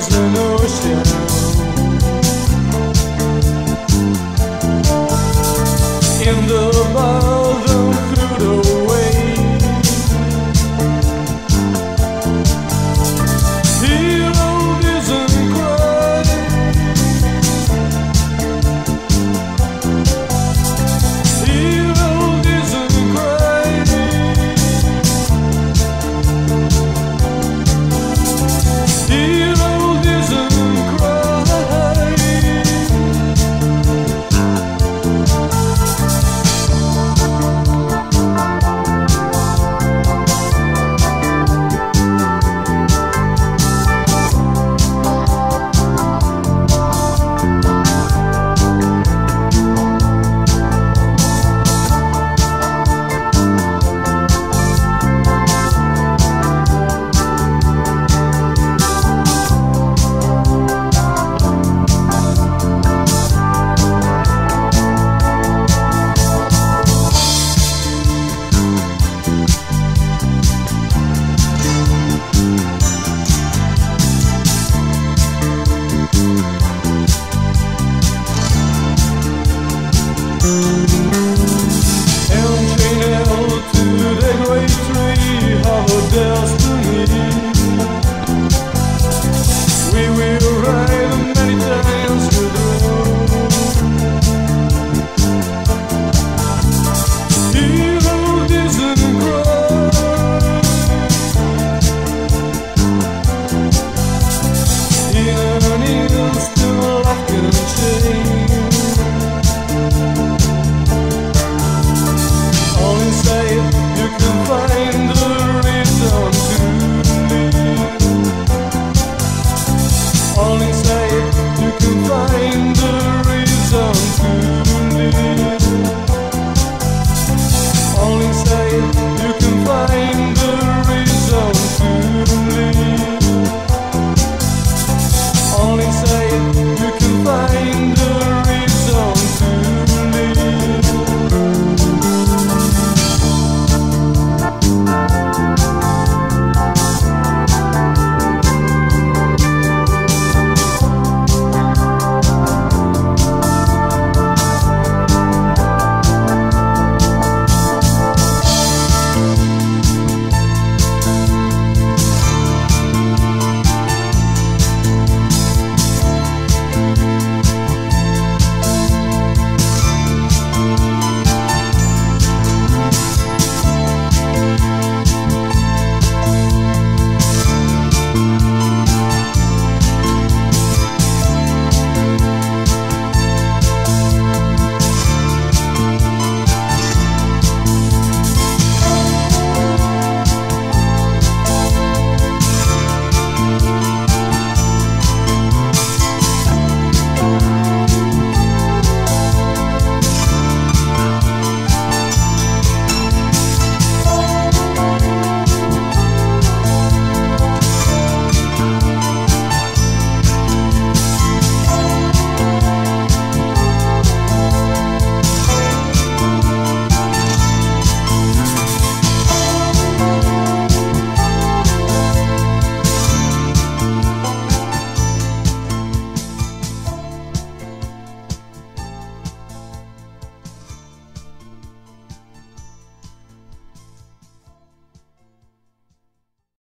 is an ocean. unions to